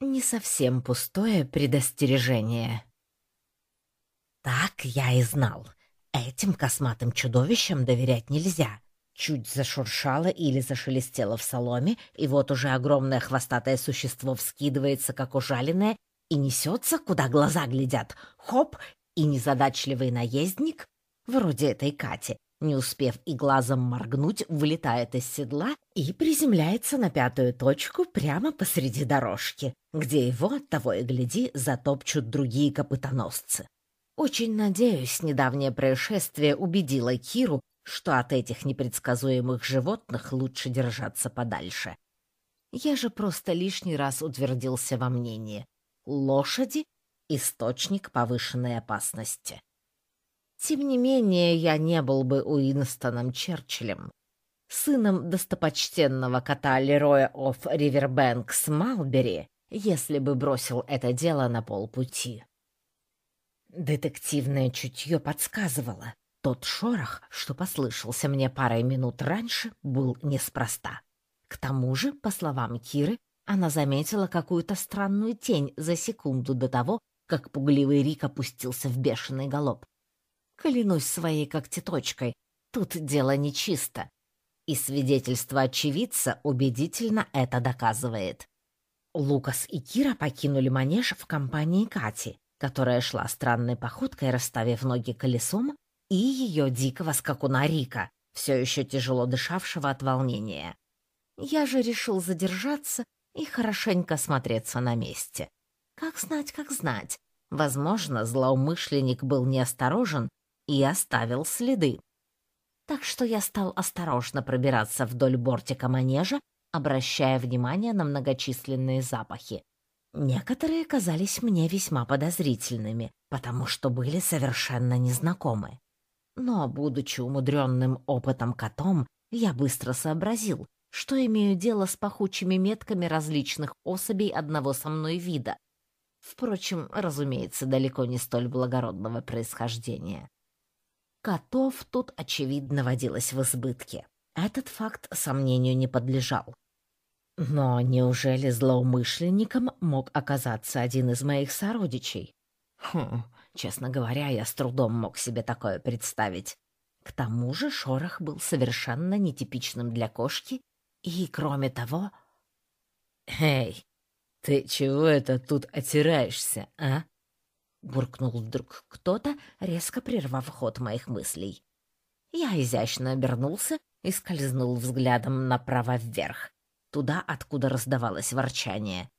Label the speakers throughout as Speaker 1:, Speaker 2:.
Speaker 1: не совсем пустое предостережение. Так я и знал. Этим косматым чудовищам доверять нельзя. Чуть зашуршало или зашелестело в соломе, и вот уже огромное хвостатое существо вскидывается, как ужаленное, и несется, куда глаза глядят. Хоп! И незадачливый наездник, вроде этой Кати, не успев и глазом моргнуть, вылетает из седла и приземляется на пятую точку прямо посреди дорожки, где его, того и гляди, затопчут другие копытоносцы. Очень надеюсь, недавнее происшествие убедило Киру, что от этих непредсказуемых животных лучше держаться подальше. Я же просто лишний раз утвердился во мнении. Лошади — источник повышенной опасности. Тем не менее, я не был бы Уинстоном Черчиллем, сыном достопочтенного кота Лероя оф Ривербэнкс Малбери, если бы бросил это дело на полпути. Детективное чутье подсказывало, тот шорох, что послышался мне парой минут раньше, был неспроста. К тому же, по словам Киры, она заметила какую-то странную тень за секунду до того, как пугливый Рик опустился в бешеный галоп. Клянусь своей когтеточкой, тут дело нечисто. И свидетельство очевидца убедительно это доказывает. Лукас и Кира покинули манеж в компании Кати, которая шла странной походкой, расставив ноги колесом, и ее дикого скакуна Рика, все еще тяжело дышавшего от волнения. Я же решил задержаться и хорошенько смотреться на месте. Как знать, как знать. Возможно, злоумышленник был неосторожен и оставил следы. Так что я стал осторожно пробираться вдоль бортика манежа, обращая внимание на многочисленные запахи. Некоторые казались мне весьма подозрительными, потому что были совершенно незнакомы. Но, будучи умудренным опытом котом, я быстро сообразил, что имею дело с пахучими метками различных особей одного со мной вида. Впрочем, разумеется, далеко не столь благородного происхождения. Котов тут, очевидно, водилось в избытке. Этот факт сомнению не подлежал. Но неужели злоумышленником мог оказаться один из моих сородичей? Хм, честно говоря, я с трудом мог себе такое представить. К тому же шорох был совершенно нетипичным для кошки, и, кроме того... «Эй, ты чего это тут отираешься, а?» Буркнул вдруг кто-то, резко прервав ход моих мыслей. Я изящно обернулся и скользнул взглядом направо вверх, туда, откуда раздавалось ворчание.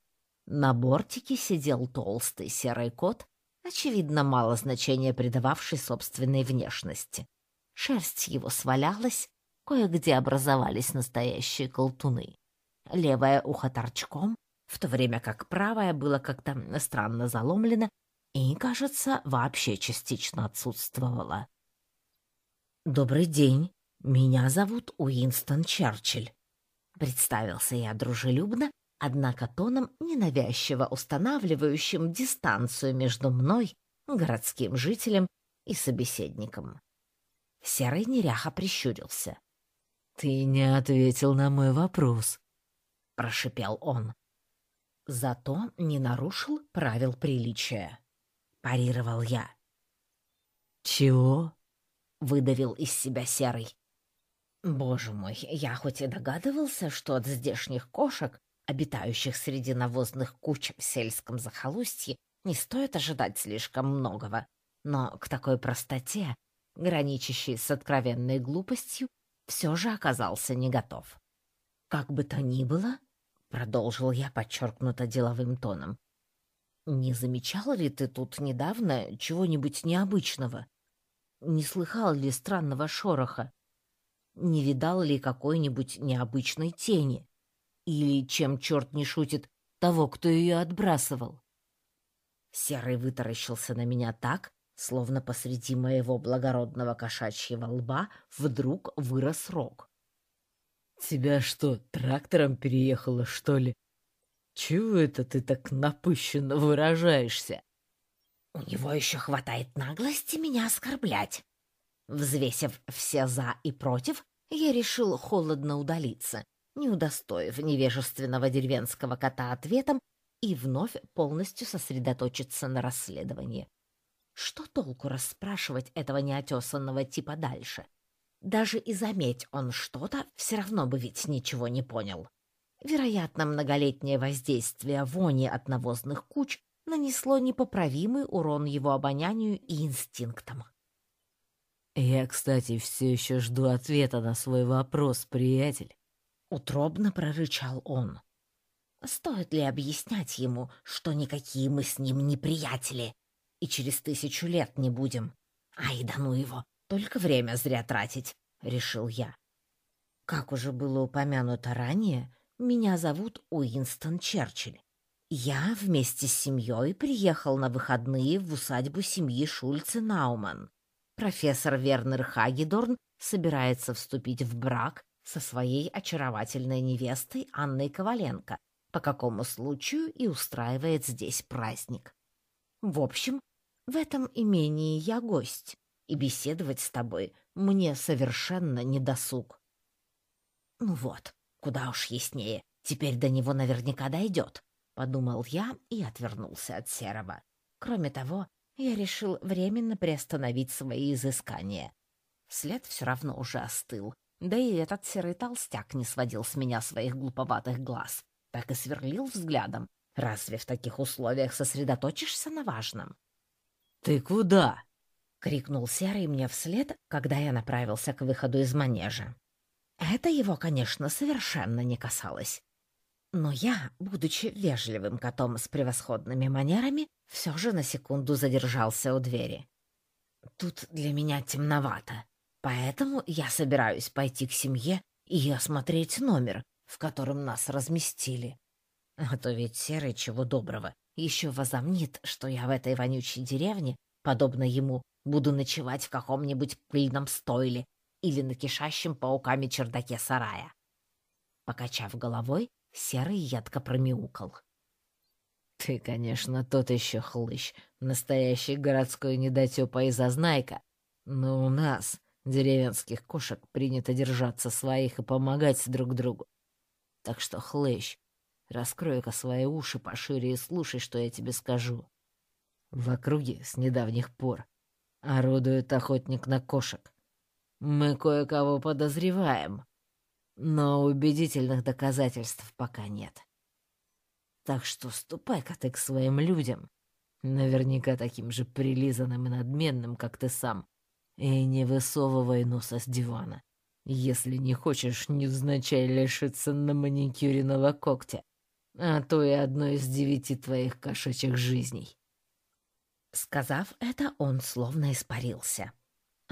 Speaker 1: На бортике сидел толстый серый кот, очевидно, мало значения придававший собственной внешности. Шерсть его свалялась, кое-где образовались настоящие колтуны. Левое ухо торчком, в то время как правое было как-то странно заломлено и, кажется, вообще частично отсутствовала. «Добрый день, меня зовут Уинстон Черчилль», — представился я дружелюбно, однако тоном ненавязчиво устанавливающим дистанцию между мной, городским жителем и собеседником. Серый неряха прищурился. «Ты не ответил на мой вопрос», — прошипел он. Зато не нарушил правил приличия парировал я. «Чего?» — выдавил из себя Серый. «Боже мой, я хоть и догадывался, что от здешних кошек, обитающих среди навозных куч в сельском захолустье, не стоит ожидать слишком многого, но к такой простоте, граничащей с откровенной глупостью, все же оказался не готов. «Как бы то ни было», — продолжил я подчеркнуто деловым тоном, не замечал ли ты тут недавно чего-нибудь необычного? Не слыхал ли странного шороха? Не видал ли какой-нибудь необычной тени? Или, чем черт не шутит, того, кто ее отбрасывал? Серый вытаращился на меня так, словно посреди моего благородного кошачьего лба вдруг вырос рог. «Тебя что, трактором переехало, что ли?» Чего это ты так напыщенно выражаешься? У него еще хватает наглости меня оскорблять. Взвесив все «за» и «против», я решил холодно удалиться, не удостоив невежественного деревенского кота ответом и вновь полностью сосредоточиться на расследовании. Что толку расспрашивать этого неотесанного типа дальше? Даже и заметь он что-то, все равно бы ведь ничего не понял. Вероятно, многолетнее воздействие вони от навозных куч нанесло непоправимый урон его обонянию и инстинктам.
Speaker 2: «Я, кстати, все еще жду ответа на свой вопрос, приятель», —
Speaker 1: утробно прорычал он. «Стоит ли объяснять ему, что никакие мы с ним не приятели, и через тысячу лет не будем? Ай, да ну его, только время зря тратить», — решил я. Как уже было упомянуто ранее, меня зовут Уинстон Черчилль. Я вместе с семьей приехал на выходные в усадьбу семьи Шульце Науман. Профессор Вернер Хагедорн собирается вступить в брак со своей очаровательной невестой Анной Коваленко, по какому случаю и устраивает здесь праздник. В общем, в этом имении я гость, и беседовать с тобой мне совершенно не досуг. Ну вот, Куда уж яснее. Теперь до него наверняка дойдет, — подумал я и отвернулся от Серого. Кроме того, я решил временно приостановить свои изыскания. След все равно уже остыл, да и этот серый толстяк не сводил с меня своих глуповатых глаз, так и сверлил взглядом. Разве в таких условиях сосредоточишься на важном?
Speaker 2: «Ты куда?»
Speaker 1: — крикнул Серый мне вслед, когда я направился к выходу из манежа. Это его, конечно, совершенно не касалось. Но я, будучи вежливым котом с превосходными манерами, все же на секунду задержался у двери. Тут для меня темновато, поэтому я собираюсь пойти к семье и осмотреть номер, в котором нас разместили. А то ведь Серый чего доброго еще возомнит, что я в этой вонючей деревне, подобно ему, буду ночевать в каком-нибудь пыльном стойле или на кишащем пауками чердаке сарая. Покачав головой, серый ядко промяукал.
Speaker 2: «Ты, конечно, тот еще хлыщ, настоящий городской недотепа и зазнайка, но у нас, деревенских кошек, принято держаться своих и помогать друг другу. Так что, хлыщ, раскрой-ка свои уши пошире и слушай, что я тебе скажу. В округе с недавних пор орудует охотник на кошек. Мы кое-кого подозреваем, но убедительных доказательств пока нет. Так что ступай-ка ты к своим людям, наверняка таким же прилизанным и надменным, как ты сам, и не высовывай носа с дивана, если не хочешь невзначай лишиться на маникюренного когтя, а то и одной из девяти твоих кошачьих жизней.
Speaker 1: Сказав это, он словно испарился.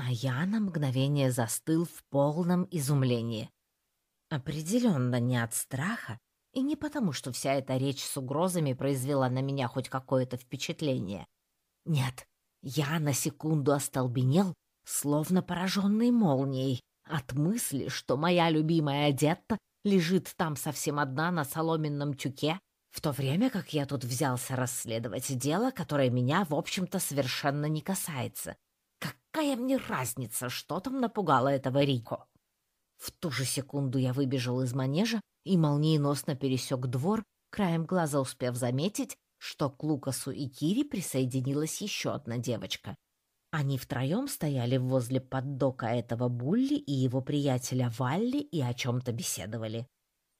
Speaker 1: А я на мгновение застыл в полном изумлении. Определенно не от страха, и не потому, что вся эта речь с угрозами произвела на меня хоть какое-то впечатление. Нет, я на секунду остолбенел, словно пораженный молнией, от мысли, что моя любимая Детта лежит там совсем одна на соломенном тюке, в то время как я тут взялся расследовать дело, которое меня, в общем-то, совершенно не касается. Какая мне разница, что там напугало этого Рико? В ту же секунду я выбежал из манежа и молниеносно пересек двор, краем глаза успев заметить, что к Лукасу и Кире присоединилась еще одна девочка. Они втроем стояли возле поддока этого Булли и его приятеля Валли и о чем-то беседовали.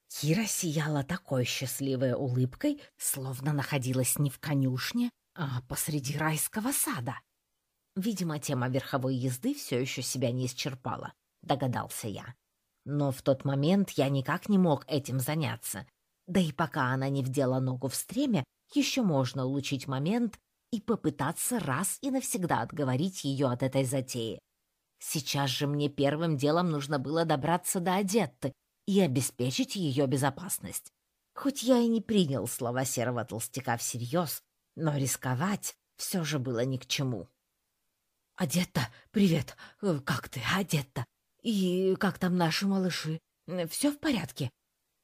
Speaker 1: Кира сияла такой счастливой улыбкой, словно находилась не в конюшне, а посреди райского сада. Видимо, тема верховой езды все еще себя не исчерпала, догадался я. Но в тот момент я никак не мог этим заняться. Да и пока она не вдела ногу в стремя, еще можно улучшить момент и попытаться раз и навсегда отговорить ее от этой затеи. Сейчас же мне первым делом нужно было добраться до Адетты и обеспечить ее безопасность. Хоть я и не принял слова серого толстяка всерьез, но рисковать все же было ни к чему. «Одетта, привет! Э, как ты, Одетта? И как там наши малыши? Все в порядке?»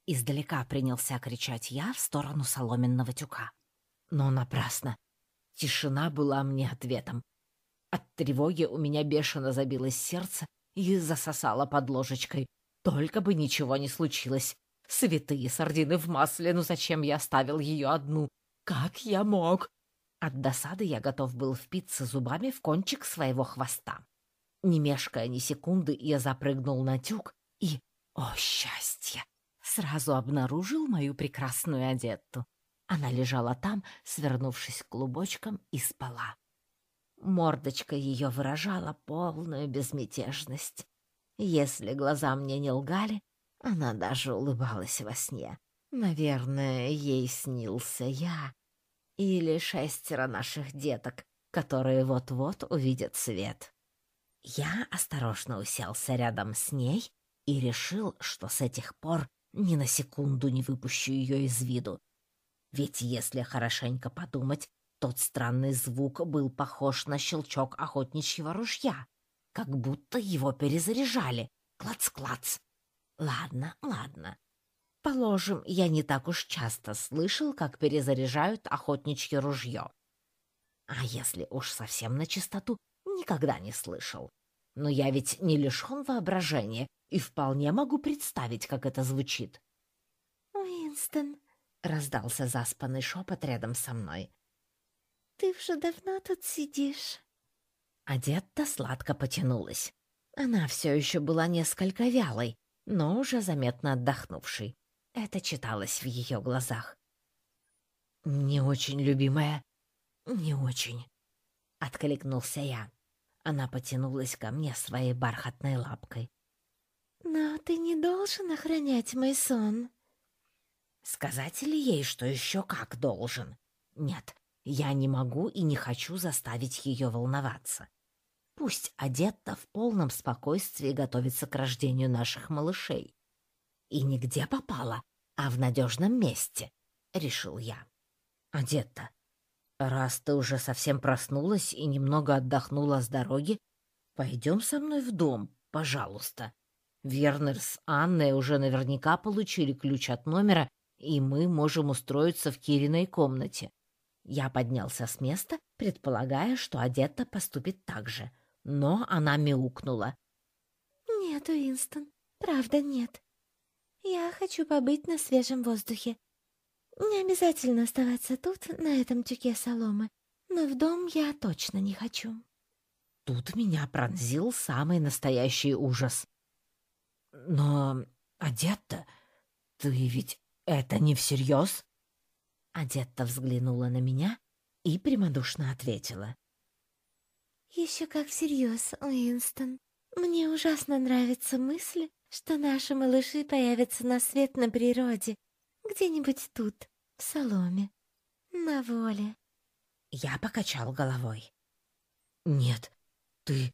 Speaker 1: Издалека принялся кричать я в сторону соломенного тюка. Но напрасно. Тишина была мне ответом. От тревоги у меня бешено забилось сердце и засосало под ложечкой. Только бы ничего не случилось. Святые сардины в масле, ну зачем я оставил ее одну? Как я мог? От досады я готов был впиться зубами в кончик своего хвоста. Не мешкая ни секунды, я запрыгнул на тюк и, о счастье, сразу обнаружил мою прекрасную одетту. Она лежала там, свернувшись клубочком, и спала. Мордочка ее выражала полную безмятежность. Если глаза мне не лгали, она даже улыбалась во сне. Наверное, ей снился я или шестеро наших деток, которые вот-вот увидят свет. Я осторожно уселся рядом с ней и решил, что с этих пор ни на секунду не выпущу ее из виду. Ведь если хорошенько подумать, тот странный звук был похож на щелчок охотничьего ружья, как будто его перезаряжали. Клац-клац. Ладно, ладно. Положим, я не так уж часто слышал, как перезаряжают охотничье ружье. А если уж совсем на чистоту, никогда не слышал. Но я ведь не лишен воображения и вполне могу представить, как это звучит.
Speaker 3: «Уинстон», — раздался заспанный шепот рядом со мной, — «ты уже давно тут сидишь?»
Speaker 1: Одетта сладко потянулась. Она все еще была несколько вялой, но уже заметно отдохнувшей. Это читалось в ее глазах. «Не очень, любимая, не очень», — откликнулся я. Она потянулась ко мне своей бархатной лапкой.
Speaker 3: «Но ты не должен охранять мой сон».
Speaker 1: Сказать ли ей, что еще как должен? Нет, я не могу и не хочу заставить ее волноваться. Пусть Адетта в полном спокойствии готовится к рождению наших малышей. И нигде попала, а в надежном месте, — решил я. Адетта, раз ты уже совсем проснулась и немного отдохнула с дороги, пойдем со мной в дом, пожалуйста. Вернер с Анной уже наверняка получили ключ от номера, и мы можем устроиться в Кириной комнате. Я поднялся с места, предполагая, что Адетта поступит так же — но она мяукнула.
Speaker 3: «Нет, Уинстон, правда нет. Я хочу побыть на свежем воздухе. Не обязательно оставаться тут, на этом тюке соломы, но в дом я точно не хочу».
Speaker 1: Тут меня пронзил самый настоящий ужас. «Но, Адетта, ты ведь это не всерьез?» Адетта взглянула на меня и прямодушно ответила.
Speaker 3: Еще как всерьез, Уинстон. Мне ужасно нравится мысль, что наши малыши появятся на свет на природе, где-нибудь тут, в соломе, на воле.
Speaker 1: Я покачал головой. Нет, ты...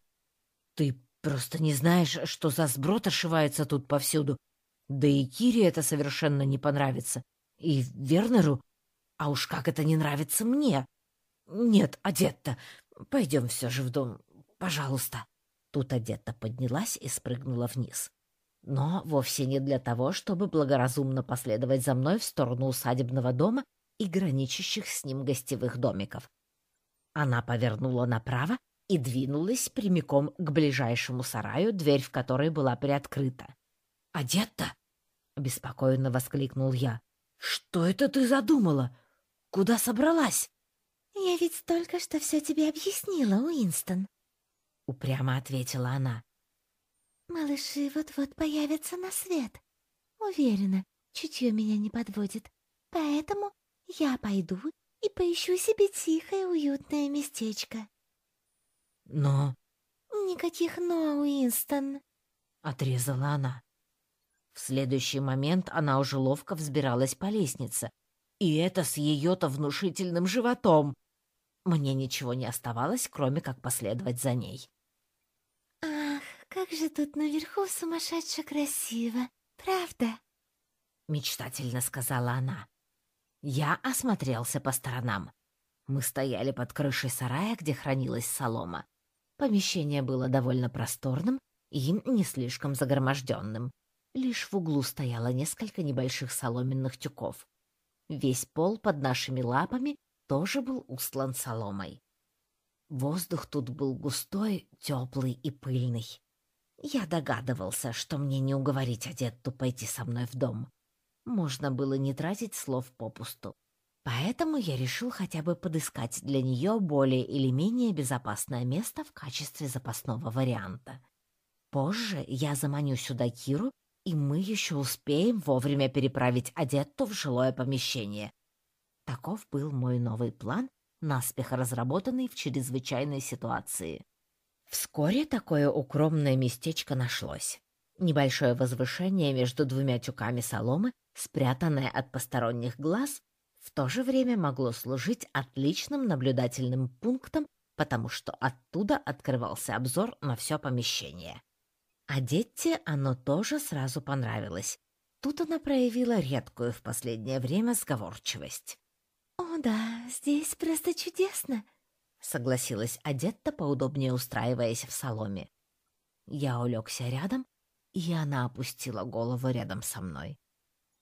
Speaker 1: ты просто не знаешь, что за сброд ошивается тут повсюду. Да и Кире это совершенно не понравится. И Вернеру... А уж как это не нравится мне. Нет, Адетта, Пойдем все же в дом, пожалуйста. Тут одета поднялась и спрыгнула вниз. Но вовсе не для того, чтобы благоразумно последовать за мной в сторону усадебного дома и граничащих с ним гостевых домиков. Она повернула направо и двинулась прямиком к ближайшему сараю, дверь в которой была приоткрыта. «Одета?» — обеспокоенно воскликнул я. «Что это ты задумала? Куда собралась?»
Speaker 3: «Я ведь только что все тебе объяснила, Уинстон», — упрямо ответила она. «Малыши вот-вот появятся на свет. Уверена, чутье меня не подводит. Поэтому я пойду и поищу себе тихое уютное местечко».
Speaker 1: «Но...»
Speaker 3: «Никаких «но», Уинстон», —
Speaker 1: отрезала она. В следующий момент она уже ловко взбиралась по лестнице, и это с ее-то внушительным животом. Мне ничего не оставалось, кроме как последовать за ней.
Speaker 3: «Ах, как же тут наверху сумасшедше красиво, правда?»
Speaker 1: Мечтательно сказала она. Я осмотрелся по сторонам. Мы стояли под крышей сарая, где хранилась солома. Помещение было довольно просторным и не слишком загроможденным. Лишь в углу стояло несколько небольших соломенных тюков. Весь пол под нашими лапами тоже был устлан соломой. Воздух тут был густой, теплый и пыльный. Я догадывался, что мне не уговорить Адетту пойти со мной в дом. Можно было не тратить слов попусту. Поэтому я решил хотя бы подыскать для нее более или менее безопасное место в качестве запасного варианта. Позже я заманю сюда Киру, и мы еще успеем вовремя переправить Адетту в жилое помещение. Таков был мой новый план, наспех разработанный в чрезвычайной ситуации. Вскоре такое укромное местечко нашлось. Небольшое возвышение между двумя тюками соломы, спрятанное от посторонних глаз, в то же время могло служить отличным наблюдательным пунктом, потому что оттуда открывался обзор на все помещение. А Детте оно тоже сразу понравилось. Тут она проявила редкую в последнее время сговорчивость.
Speaker 3: «О да, здесь просто чудесно», —
Speaker 1: согласилась Адетта, поудобнее устраиваясь в соломе. Я улегся рядом, и она опустила голову рядом со мной.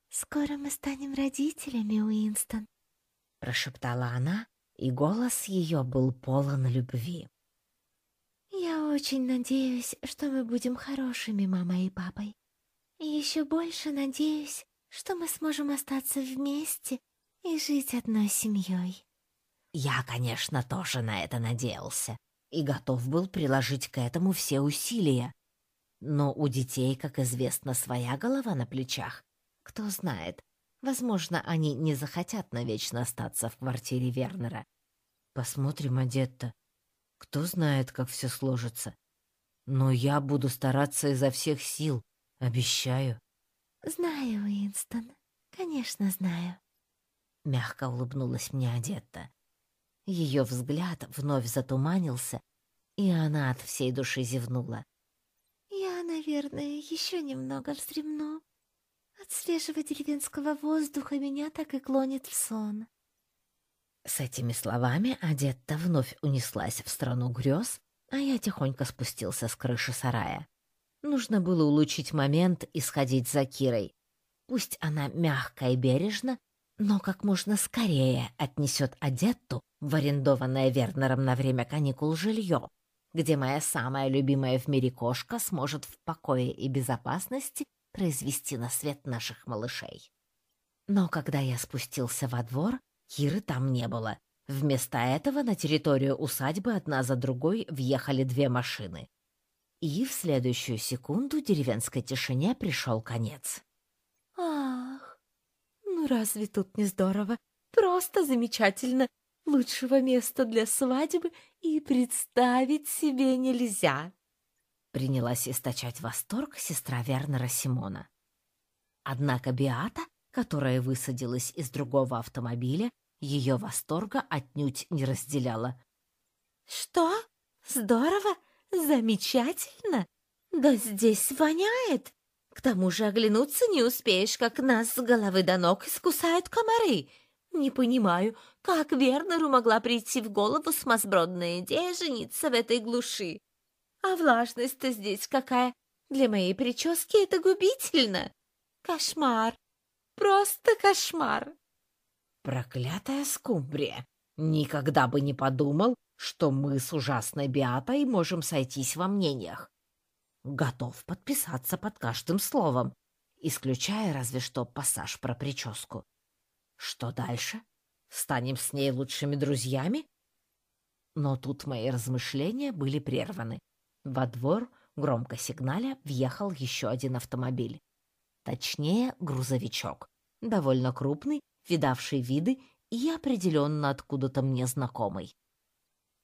Speaker 3: «Скоро мы станем родителями, Уинстон», —
Speaker 1: прошептала она, и голос ее был полон любви.
Speaker 3: «Я очень надеюсь, что мы будем хорошими мамой и папой. И еще больше надеюсь, что мы сможем остаться вместе и жить одной семьей».
Speaker 1: Я, конечно, тоже на это надеялся и готов был приложить к этому все усилия. Но у детей, как известно, своя голова на плечах, кто знает, возможно, они не захотят навечно остаться в квартире Вернера. Посмотрим, Адетта. Кто знает, как все сложится. Но я буду стараться изо всех сил, обещаю.
Speaker 3: Знаю, Уинстон, конечно, знаю.
Speaker 1: Мягко улыбнулась мне Адетта. Ее взгляд вновь затуманился, и она от всей души зевнула.
Speaker 3: «Я, наверное, еще немного вздремну», от свежего деревенского воздуха меня так и клонит в сон.
Speaker 1: С этими словами Адетта вновь унеслась в страну грез, а я тихонько спустился с крыши сарая. Нужно было улучшить момент и сходить за Кирой. Пусть она мягко и бережно, но как можно скорее отнесет Адетту в арендованное Вернером на время каникул жилье, где моя самая любимая в мире кошка сможет в покое и безопасности произвести на свет наших малышей. Но когда я спустился во двор, Киры там не было. Вместо этого на территорию усадьбы одна за другой въехали две машины. И в следующую секунду деревенской тишине пришел конец.
Speaker 3: «Ах, ну разве тут не здорово? Просто замечательно! Лучшего места для свадьбы и представить себе нельзя!»
Speaker 1: Принялась источать восторг сестра Вернера Симона. Однако Биата, которая высадилась из другого автомобиля, ее восторга отнюдь не разделяла.
Speaker 3: «Что? Здорово? Замечательно? Да здесь воняет! К тому же оглянуться не успеешь, как нас с головы до ног искусают комары. Не понимаю, как Вернеру могла прийти в голову смазбродная идея жениться в этой глуши. А влажность-то здесь какая? Для моей прически это губительно. Кошмар. Просто кошмар.
Speaker 1: Проклятая скумбрия. Никогда бы не подумал, что мы с ужасной Биатой можем сойтись во мнениях. Готов подписаться под каждым словом, исключая разве что пассаж про прическу. Что дальше? Станем с ней лучшими друзьями? Но тут мои размышления были прерваны. Во двор, громко сигналя, въехал еще один автомобиль. Точнее, грузовичок. Довольно крупный, видавший виды и определенно откуда-то мне знакомый.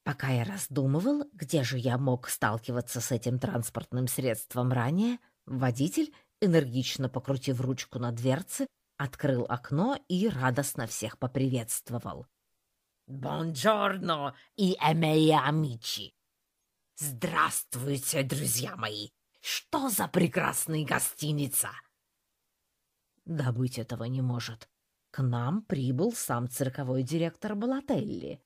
Speaker 1: Пока я раздумывал, где же я мог сталкиваться с этим транспортным средством ранее, водитель, энергично покрутив ручку на дверце, открыл окно и радостно всех поприветствовал. «Бонджорно и эмея амичи! Здравствуйте, друзья мои! Что за прекрасная гостиница!» Да быть этого не может. К нам прибыл сам цирковой директор Балателли.